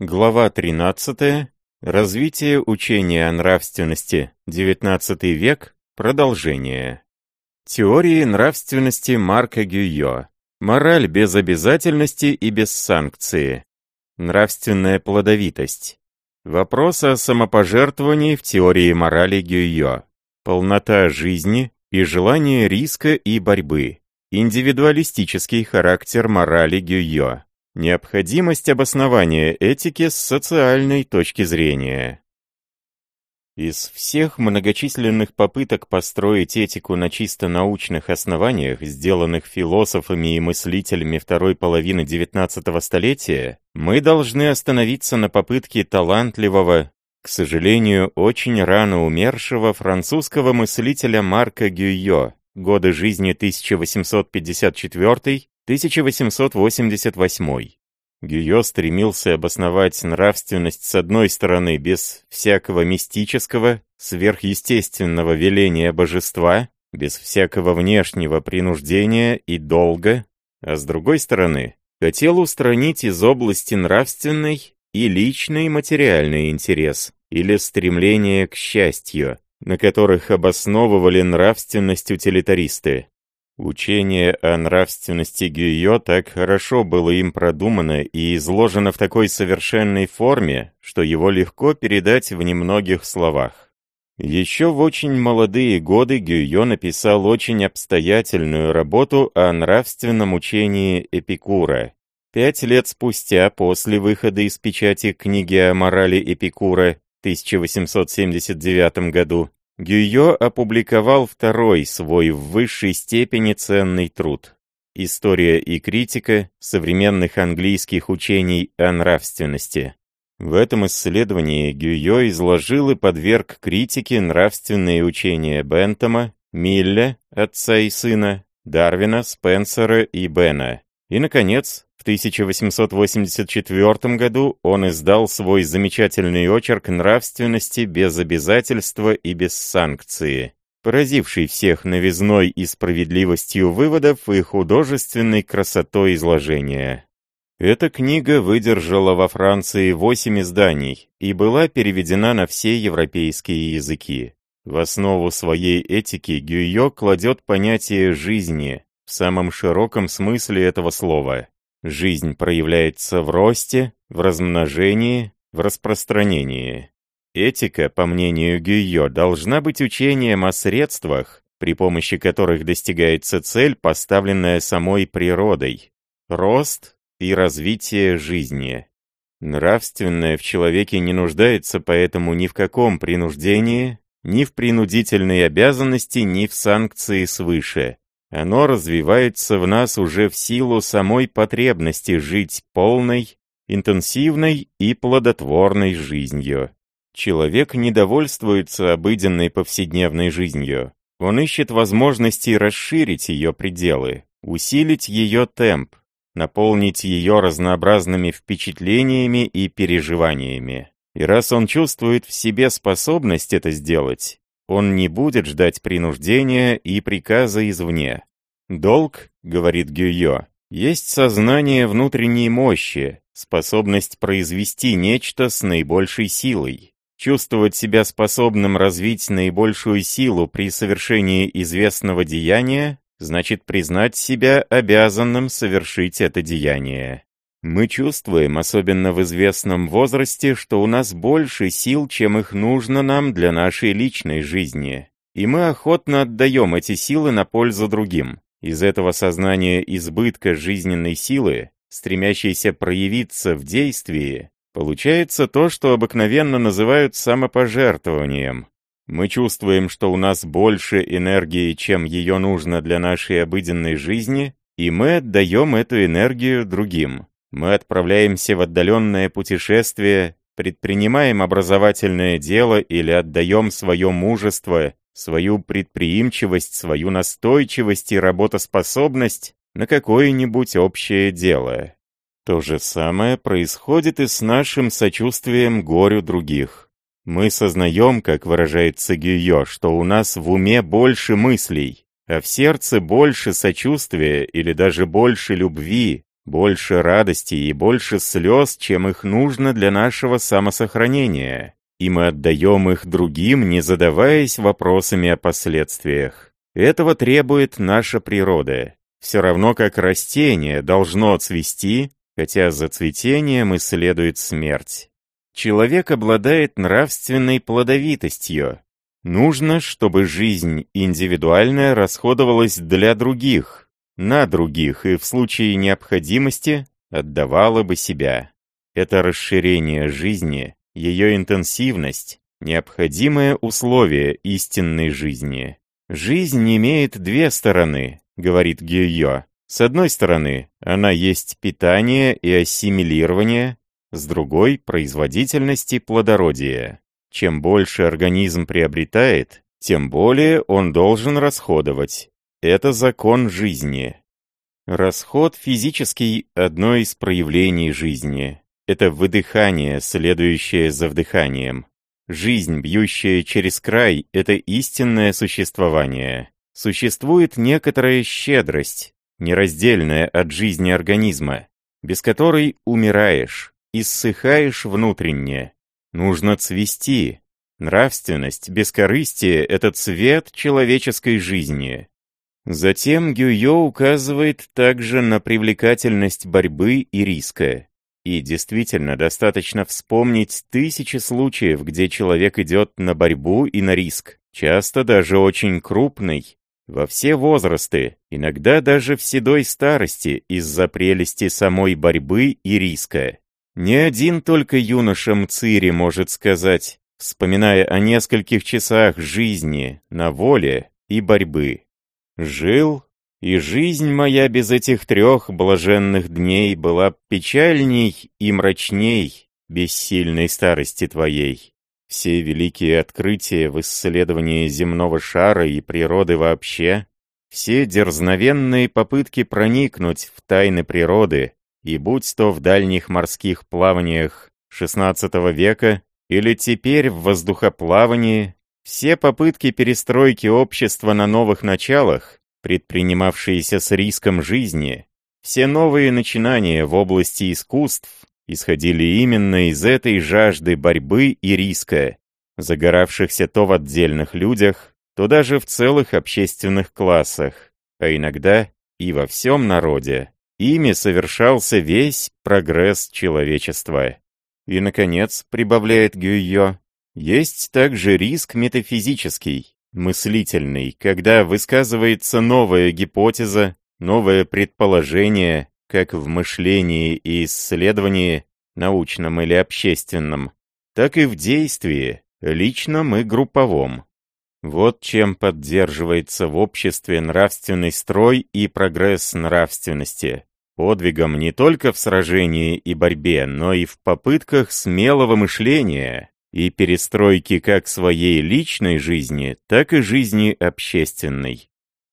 Глава 13. Развитие учения о нравственности. XIX век. Продолжение. Теории нравственности Марка Гюйо. Мораль без обязательности и без санкции. Нравственная плодовитость. Вопрос о самопожертвовании в теории морали Гюйо. Полнота жизни и желание риска и борьбы. Индивидуалистический характер морали Гюйо. Необходимость обоснования этики с социальной точки зрения. Из всех многочисленных попыток построить этику на чисто научных основаниях, сделанных философами и мыслителями второй половины XIX столетия, мы должны остановиться на попытке талантливого, к сожалению, очень рано умершего французского мыслителя Марка Гюйо, годы жизни 1854 1888. Гюйо стремился обосновать нравственность с одной стороны без всякого мистического, сверхъестественного веления божества, без всякого внешнего принуждения и долга, а с другой стороны хотел устранить из области нравственной и личный материальный интерес или стремление к счастью, на которых обосновывали нравственность утилитаристы. Учение о нравственности Гюйо так хорошо было им продумано и изложено в такой совершенной форме, что его легко передать в немногих словах. Еще в очень молодые годы Гюйо написал очень обстоятельную работу о нравственном учении Эпикура. Пять лет спустя, после выхода из печати книги о морали Эпикура в 1879 году, Гюйо опубликовал второй свой в высшей степени ценный труд «История и критика современных английских учений о нравственности». В этом исследовании Гюйо изложил и подверг критике нравственные учения Бентома, Милля, отца и сына, Дарвина, Спенсера и Бена, и, наконец, в 1884 году он издал свой замечательный очерк нравственности без обязательства и без санкции, поразивший всех новизной и справедливостью выводов и художественной красотой изложения. Эта книга выдержала во Франции восемь изданий и была переведена на все европейские языки. В основу своей этики Гюйо кладет понятие жизни в самом широком смысле этого слова. Жизнь проявляется в росте, в размножении, в распространении. Этика, по мнению Гюйо, должна быть учением о средствах, при помощи которых достигается цель, поставленная самой природой. Рост и развитие жизни. Нравственное в человеке не нуждается поэтому ни в каком принуждении, ни в принудительной обязанности, ни в санкции свыше. Оно развивается в нас уже в силу самой потребности жить полной, интенсивной и плодотворной жизнью. Человек не довольствуется обыденной повседневной жизнью. Он ищет возможности расширить ее пределы, усилить ее темп, наполнить ее разнообразными впечатлениями и переживаниями. И раз он чувствует в себе способность это сделать, он не будет ждать принуждения и приказа извне. «Долг, — говорит Гюйо, — есть сознание внутренней мощи, способность произвести нечто с наибольшей силой. Чувствовать себя способным развить наибольшую силу при совершении известного деяния значит признать себя обязанным совершить это деяние. Мы чувствуем, особенно в известном возрасте, что у нас больше сил, чем их нужно нам для нашей личной жизни. И мы охотно отдаем эти силы на пользу другим. Из этого сознания избытка жизненной силы, стремящейся проявиться в действии, получается то, что обыкновенно называют самопожертвованием. Мы чувствуем, что у нас больше энергии, чем ее нужно для нашей обыденной жизни, и мы отдаем эту энергию другим. Мы отправляемся в отдаленное путешествие, предпринимаем образовательное дело или отдаем свое мужество, свою предприимчивость, свою настойчивость и работоспособность на какое-нибудь общее дело. То же самое происходит и с нашим сочувствием горю других. Мы сознаем, как выражается Гюйо, что у нас в уме больше мыслей, а в сердце больше сочувствия или даже больше любви, больше радости и больше слез, чем их нужно для нашего самосохранения, и мы отдаем их другим, не задаваясь вопросами о последствиях. Этого требует наша природа. Все равно как растение должно цвести, хотя за цветением и следует смерть. Человек обладает нравственной плодовитостью. Нужно, чтобы жизнь индивидуальная расходовалась для других, на других и в случае необходимости отдавала бы себя. Это расширение жизни, ее интенсивность, необходимое условие истинной жизни. «Жизнь имеет две стороны», — говорит Гюйо. «С одной стороны, она есть питание и ассимилирование, с другой — производительность и плодородие. Чем больше организм приобретает, тем более он должен расходовать. Это закон жизни. Расход физический – одно из проявлений жизни. Это выдыхание, следующее за вдыханием. Жизнь, бьющая через край, это истинное существование. Существует некоторая щедрость, нераздельная от жизни организма, без которой умираешь, иссыхаешь внутренне. Нужно цвести. Нравственность, бескорыстие — это цвет человеческой жизни. Затем Гюйо указывает также на привлекательность борьбы и риска. И действительно, достаточно вспомнить тысячи случаев, где человек идет на борьбу и на риск, часто даже очень крупный, во все возрасты, иногда даже в седой старости из-за прелести самой борьбы и риска. Ни один только юноша Мцири может сказать, вспоминая о нескольких часах жизни на воле и борьбы. Жил и жизнь моя без этих трех блаженных дней была печальней и мрачней бессильной старости твоей. Все великие открытия в исследовании земного шара и природы вообще, все дерзновенные попытки проникнуть в тайны природы, и будь то в дальних морских плаваниях XVI века или теперь в воздухоплавании, все попытки перестройки общества на новых началах предпринимавшиеся с риском жизни, все новые начинания в области искусств исходили именно из этой жажды борьбы и риска, загоравшихся то в отдельных людях, то даже в целых общественных классах, а иногда и во всем народе. Ими совершался весь прогресс человечества. И, наконец, прибавляет Гюйо, есть также риск метафизический, мыслительный, когда высказывается новая гипотеза, новое предположение, как в мышлении и исследовании, научном или общественном, так и в действии, личном и групповом. Вот чем поддерживается в обществе нравственный строй и прогресс нравственности. Подвигом не только в сражении и борьбе, но и в попытках смелого мышления, и перестройки как своей личной жизни, так и жизни общественной.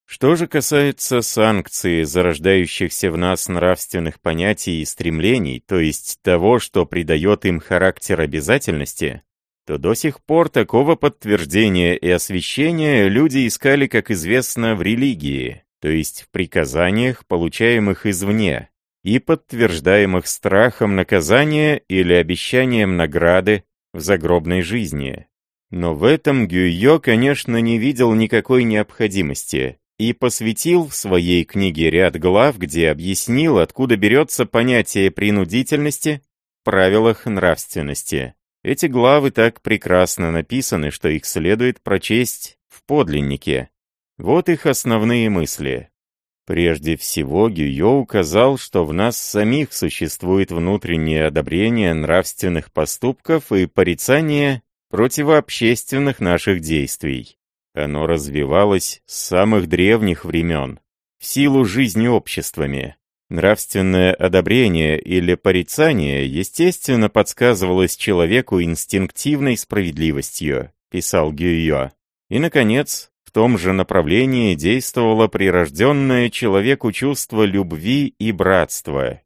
Что же касается санкций, зарождающихся в нас нравственных понятий и стремлений, то есть того, что придает им характер обязательности, то до сих пор такого подтверждения и освящения люди искали, как известно, в религии, то есть в приказаниях, получаемых извне, и подтверждаемых страхом наказания или обещанием награды, в загробной жизни. Но в этом Гюйо, конечно, не видел никакой необходимости и посвятил в своей книге ряд глав, где объяснил, откуда берется понятие принудительности в правилах нравственности. Эти главы так прекрасно написаны, что их следует прочесть в подлиннике. Вот их основные мысли. Прежде всего, Гюйо указал, что в нас самих существует внутреннее одобрение нравственных поступков и порицание противообщественных наших действий. Оно развивалось с самых древних времен, в силу жизни обществами. Нравственное одобрение или порицание, естественно, подсказывалось человеку инстинктивной справедливостью, писал Гюйо. И, наконец, в том же направлении действовало прирожденное человеку чувство любви и братства.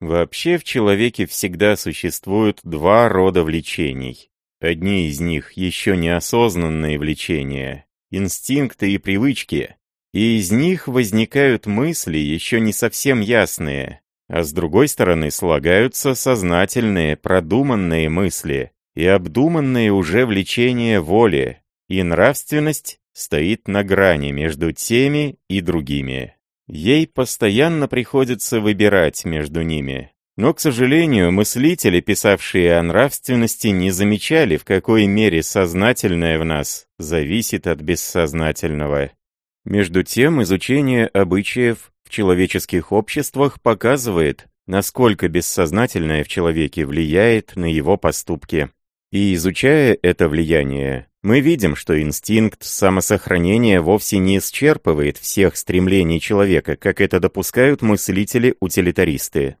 Вообще в человеке всегда существуют два рода влечений. Одни из них еще неосознанные влечения, инстинкты и привычки, и из них возникают мысли, еще не совсем ясные, а с другой стороны слагаются сознательные, продуманные мысли и обдуманные уже влечения воли, и нравственность стоит на грани между теми и другими. Ей постоянно приходится выбирать между ними. Но, к сожалению, мыслители, писавшие о нравственности, не замечали, в какой мере сознательное в нас зависит от бессознательного. Между тем, изучение обычаев в человеческих обществах показывает, насколько бессознательное в человеке влияет на его поступки. И изучая это влияние, мы видим, что инстинкт самосохранения вовсе не исчерпывает всех стремлений человека, как это допускают мыслители-утилитаристы.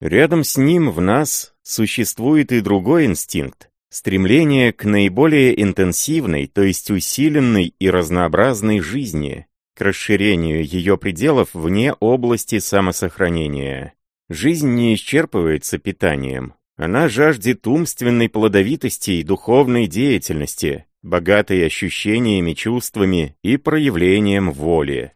Рядом с ним в нас существует и другой инстинкт – стремление к наиболее интенсивной, то есть усиленной и разнообразной жизни, к расширению ее пределов вне области самосохранения. Жизнь не исчерпывается питанием. Она жаждет умственной плодовитости и духовной деятельности, богатой ощущениями, чувствами и проявлением воли.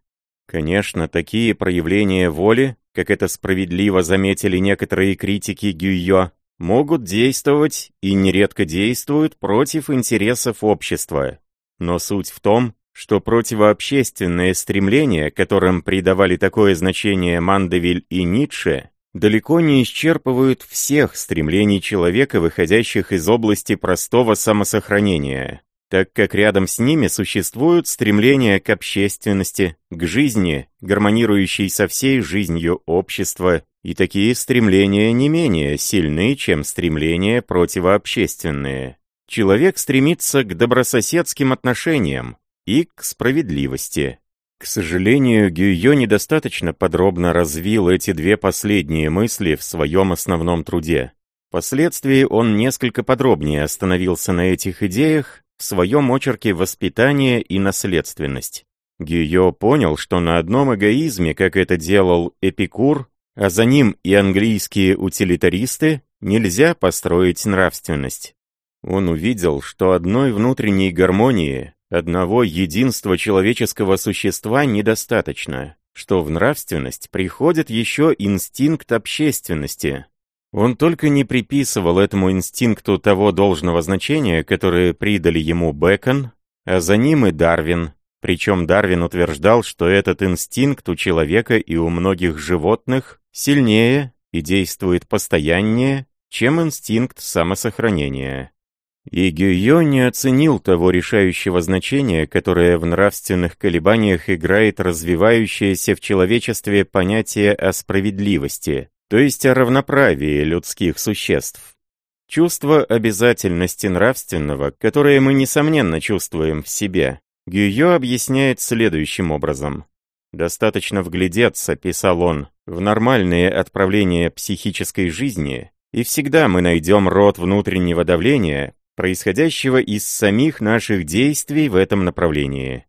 Конечно, такие проявления воли, как это справедливо заметили некоторые критики Гюйо, могут действовать и нередко действуют против интересов общества. Но суть в том, что противообщественные стремления, которым придавали такое значение Мандевиль и Ницше, далеко не исчерпывают всех стремлений человека, выходящих из области простого самосохранения так как рядом с ними существуют стремления к общественности, к жизни, гармонирующей со всей жизнью общества, и такие стремления не менее сильны, чем стремления противообщественные. Человек стремится к добрососедским отношениям и к справедливости. К сожалению, Гюйо недостаточно подробно развил эти две последние мысли в своем основном труде. Впоследствии он несколько подробнее остановился на этих идеях в своем очерке «Воспитание и наследственность». Гийо понял, что на одном эгоизме, как это делал Эпикур, а за ним и английские утилитаристы, нельзя построить нравственность. Он увидел, что одной внутренней гармонии, одного единства человеческого существа недостаточно, что в нравственность приходит еще инстинкт общественности, он только не приписывал этому инстинкту того должного значения, которое придали ему Бэкон, а за ним и Дарвин. Причем Дарвин утверждал, что этот инстинкт у человека и у многих животных сильнее и действует постояннее, чем инстинкт самосохранения. И Гюйо не оценил того решающего значения, которое в нравственных колебаниях играет развивающееся в человечестве понятие о справедливости, то есть о равноправии людских существ. Чувство обязательности нравственного, которое мы несомненно чувствуем в себе, Гюйо объясняет следующим образом. «Достаточно вглядеться», — писал он, — «в нормальные отправления психической жизни, и всегда мы найдем род внутреннего давления, происходящего из самих наших действий в этом направлении.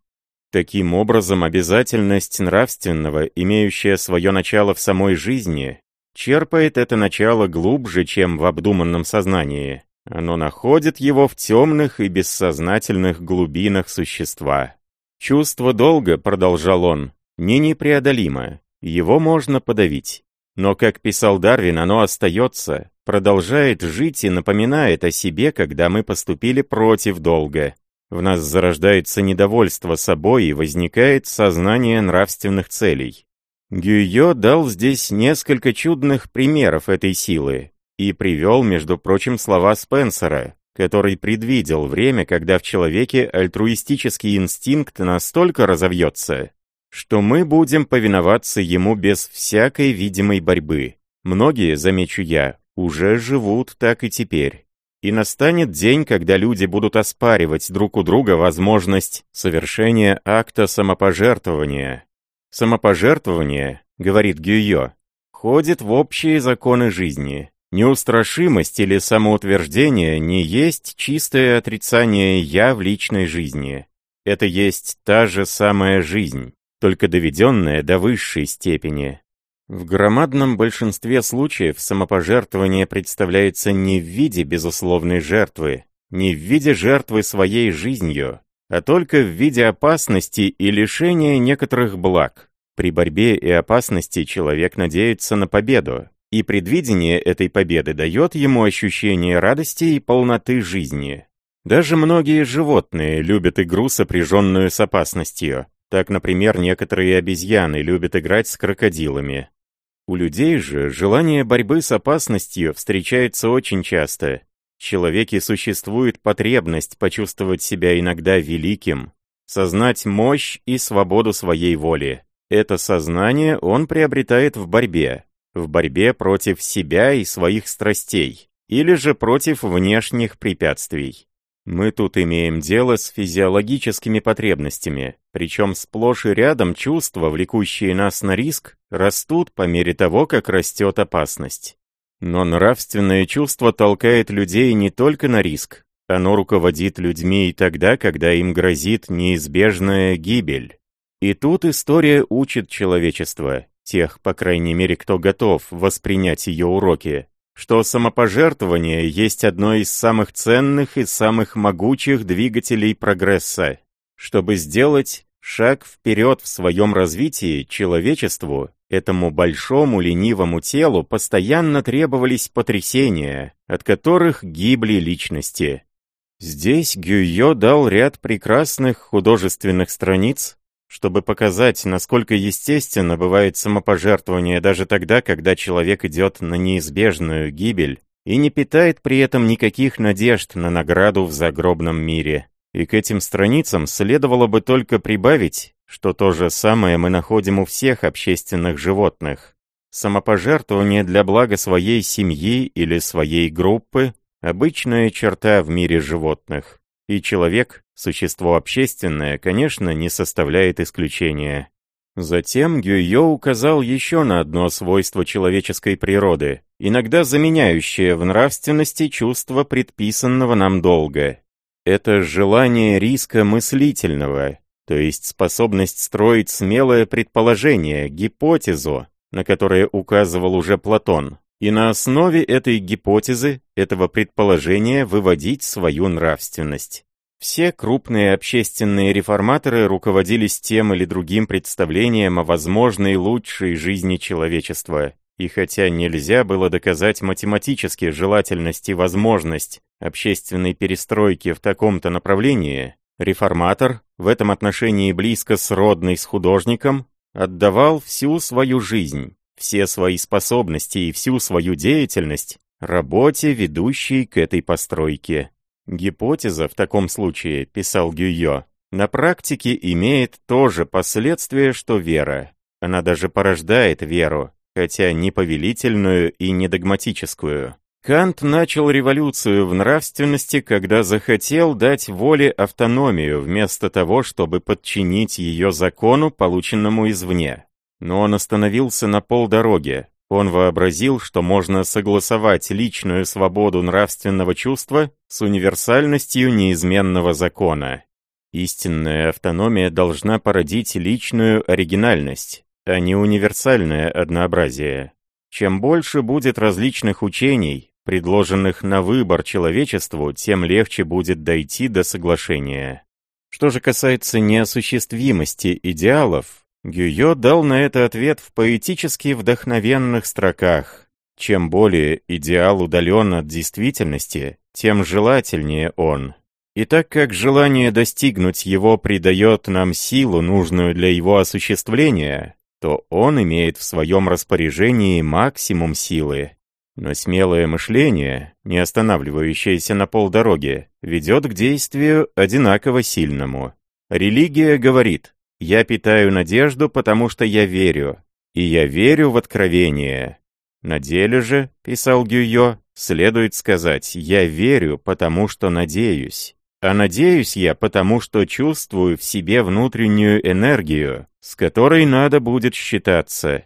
Таким образом, обязательность нравственного, имеющая свое начало в самой жизни, черпает это начало глубже, чем в обдуманном сознании. Оно находит его в темных и бессознательных глубинах существа. Чувство долга, продолжал он, не непреодолимо, его можно подавить. Но, как писал Дарвин, оно остается, продолжает жить и напоминает о себе, когда мы поступили против долга. В нас зарождается недовольство собой и возникает сознание нравственных целей. Гюйо дал здесь несколько чудных примеров этой силы и привел, между прочим, слова Спенсера, который предвидел время, когда в человеке альтруистический инстинкт настолько разовьется, что мы будем повиноваться ему без всякой видимой борьбы. Многие, замечу я, уже живут так и теперь. И настанет день, когда люди будут оспаривать друг у друга возможность совершения акта самопожертвования, Самопожертвование, говорит Гюйо, входит в общие законы жизни. Неустрашимость или самоутверждение не есть чистое отрицание «я» в личной жизни. Это есть та же самая жизнь, только доведенная до высшей степени. В громадном большинстве случаев самопожертвование представляется не в виде безусловной жертвы, не в виде жертвы своей жизнью, а только в виде опасности и лишения некоторых благ. При борьбе и опасности человек надеется на победу, и предвидение этой победы дает ему ощущение радости и полноты жизни. Даже многие животные любят игру, сопряженную с опасностью. Так, например, некоторые обезьяны любят играть с крокодилами. У людей же желание борьбы с опасностью встречается очень часто. В человеке существует потребность почувствовать себя иногда великим, сознать мощь и свободу своей воли. Это сознание он приобретает в борьбе, в борьбе против себя и своих страстей, или же против внешних препятствий. Мы тут имеем дело с физиологическими потребностями, причем сплошь и рядом чувства, влекущие нас на риск, растут по мере того, как растет опасность. Но нравственное чувство толкает людей не только на риск, оно руководит людьми и тогда, когда им грозит неизбежная гибель. И тут история учит человечество, тех, по крайней мере, кто готов воспринять ее уроки, что самопожертвование есть одно из самых ценных и самых могучих двигателей прогресса. Чтобы сделать шаг вперед в своем развитии, человечеству, этому большому ленивому телу, постоянно требовались потрясения, от которых гибли личности. Здесь Гюйо дал ряд прекрасных художественных страниц, чтобы показать, насколько естественно бывает самопожертвование даже тогда, когда человек идет на неизбежную гибель и не питает при этом никаких надежд на награду в загробном мире. И к этим страницам следовало бы только прибавить, что то же самое мы находим у всех общественных животных. Самопожертвование для блага своей семьи или своей группы – обычная черта в мире животных. И человек, существо общественное, конечно, не составляет исключения. Затем Гюйо указал еще на одно свойство человеческой природы, иногда заменяющее в нравственности чувство предписанного нам долга. Это желание риска мыслительного, то есть способность строить смелое предположение, гипотезу, на которое указывал уже Платон, и на основе этой гипотезы, этого предположения выводить свою нравственность. Все крупные общественные реформаторы руководились тем или другим представлением о возможной лучшей жизни человечества, и хотя нельзя было доказать математически желательность и возможность общественной перестройки в таком-то направлении, реформатор, в этом отношении близко сродный с художником, отдавал всю свою жизнь, все свои способности и всю свою деятельность работе, ведущей к этой постройке. Гипотеза в таком случае, писал Гюйо, на практике имеет то же последствие, что вера. Она даже порождает веру, хотя не повелительную и не догматическую. Кант начал революцию в нравственности, когда захотел дать воле автономию, вместо того, чтобы подчинить ее закону, полученному извне. Но он остановился на полдороге. Он вообразил, что можно согласовать личную свободу нравственного чувства с универсальностью неизменного закона. Истинная автономия должна породить личную оригинальность, а не универсальное однообразие. Чем больше будет различных учений, предложенных на выбор человечеству, тем легче будет дойти до соглашения. Что же касается неосуществимости идеалов, Гюйо дал на это ответ в поэтически вдохновенных строках. Чем более идеал удален от действительности, тем желательнее он. И так как желание достигнуть его придает нам силу, нужную для его осуществления, то он имеет в своем распоряжении максимум силы. Но смелое мышление, не останавливающееся на полдороге, ведет к действию одинаково сильному. Религия говорит, я питаю надежду, потому что я верю, и я верю в откровение. На деле же, писал Гюйо, следует сказать, я верю, потому что надеюсь. А надеюсь я, потому что чувствую в себе внутреннюю энергию, с которой надо будет считаться.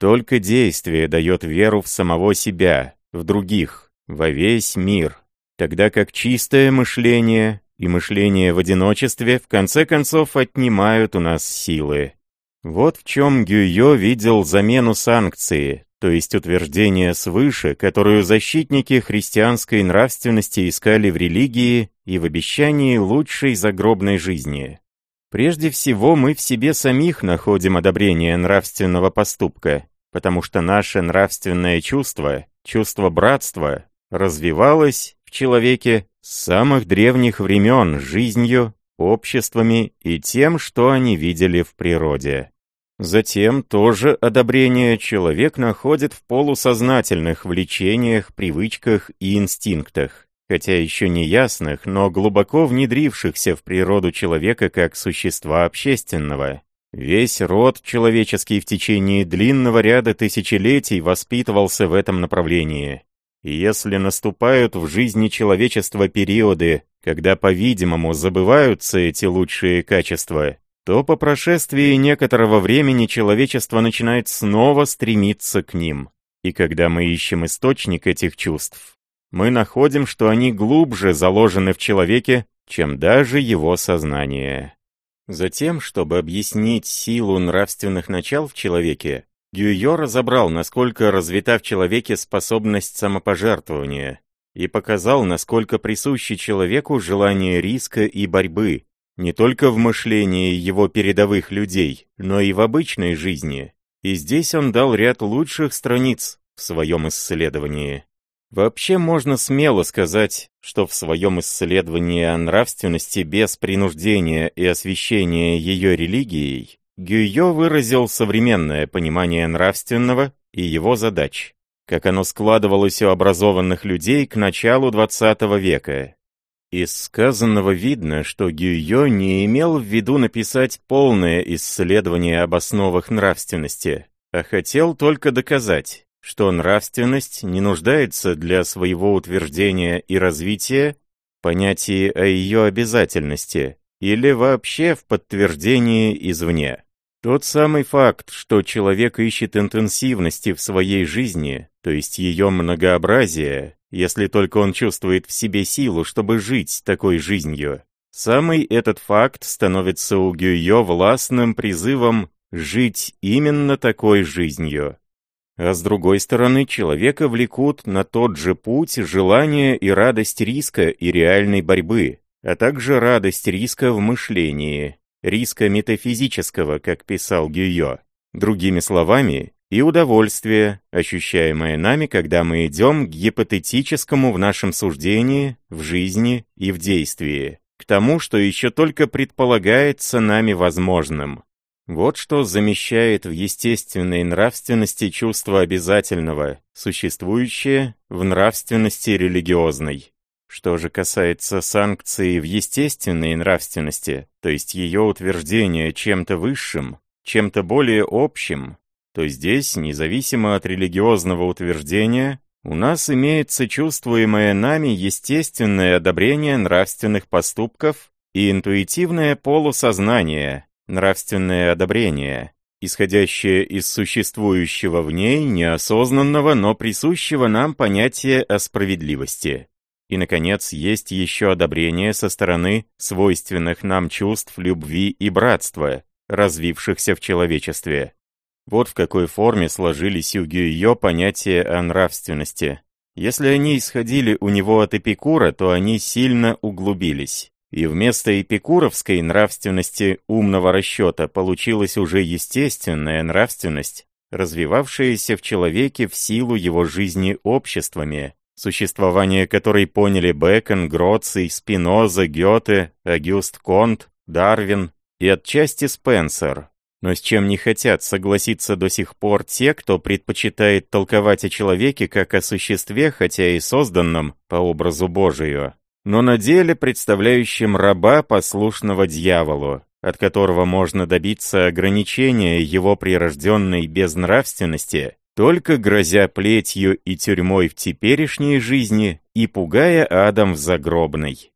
Только действие дает веру в самого себя, в других, во весь мир. Тогда как чистое мышление и мышление в одиночестве в конце концов отнимают у нас силы. Вот в чем Гюйо видел замену санкции, то есть утверждение свыше, которую защитники христианской нравственности искали в религии и в обещании лучшей загробной жизни. Прежде всего, мы в себе самих находим одобрение нравственного поступка, потому что наше нравственное чувство, чувство братства, развивалось человеке с самых древних времен жизнью, обществами и тем, что они видели в природе. Затем тоже одобрение человек находит в полусознательных влечениях, привычках и инстинктах, хотя еще не ясных, но глубоко внедрившихся в природу человека как существа общественного. Весь род человеческий в течение длинного ряда тысячелетий воспитывался в этом направлении. Если наступают в жизни человечества периоды, когда, по-видимому, забываются эти лучшие качества, то по прошествии некоторого времени человечество начинает снова стремиться к ним. И когда мы ищем источник этих чувств, мы находим, что они глубже заложены в человеке, чем даже его сознание. Затем, чтобы объяснить силу нравственных начал в человеке, Гюйо разобрал, насколько развита в человеке способность самопожертвования, и показал, насколько присуще человеку желание риска и борьбы, не только в мышлении его передовых людей, но и в обычной жизни. И здесь он дал ряд лучших страниц в своем исследовании. Вообще можно смело сказать, что в своем исследовании о нравственности без принуждения и освящения ее религией Гюйо выразил современное понимание нравственного и его задач, как оно складывалось у образованных людей к началу XX века, из сказанного видно, что Гюйо не имел в виду написать полное исследование об основах нравственности, а хотел только доказать, что нравственность не нуждается для своего утверждения и развития в понятии о ее обязательности или вообще в подтверждении извне. Тот самый факт, что человек ищет интенсивности в своей жизни, то есть ее многообразие, если только он чувствует в себе силу, чтобы жить такой жизнью. Самый этот факт становится у Гюйо властным призывом жить именно такой жизнью. А с другой стороны, человека влекут на тот же путь желание и радость риска и реальной борьбы, а также радость риска в мышлении, риска метафизического, как писал Гюйо. Другими словами, и удовольствие, ощущаемое нами, когда мы идем к гипотетическому в нашем суждении, в жизни и в действии, к тому, что еще только предполагается нами возможным. Вот что замещает в естественной нравственности чувство обязательного, существующее в нравственности религиозной. Что же касается санкции в естественной нравственности, то есть ее утверждения чем-то высшим, чем-то более общим, то здесь, независимо от религиозного утверждения, у нас имеется чувствуемое нами естественное одобрение нравственных поступков и интуитивное полусознание, нравственное одобрение, исходящее из существующего в ней неосознанного, но присущего нам понятия о справедливости. И, наконец, есть еще одобрение со стороны свойственных нам чувств любви и братства, развившихся в человечестве. Вот в какой форме сложились у Гюйо понятия о нравственности. Если они исходили у него от Эпикура, то они сильно углубились. И вместо эпикуровской нравственности умного расчета получилась уже естественная нравственность, развивавшаяся в человеке в силу его жизни обществами, существование которой поняли Бекон, Гроций, Спиноза, Гёте, Агюст Конт, Дарвин и отчасти Спенсер, но с чем не хотят согласиться до сих пор те, кто предпочитает толковать о человеке как о существе, хотя и созданном по образу Божию, но на деле представляющем раба, послушного дьяволу, от которого можно добиться ограничения его прирожденной безнравственности, только грозя плетью и тюрьмой в теперешней жизни и пугая адом в загробной.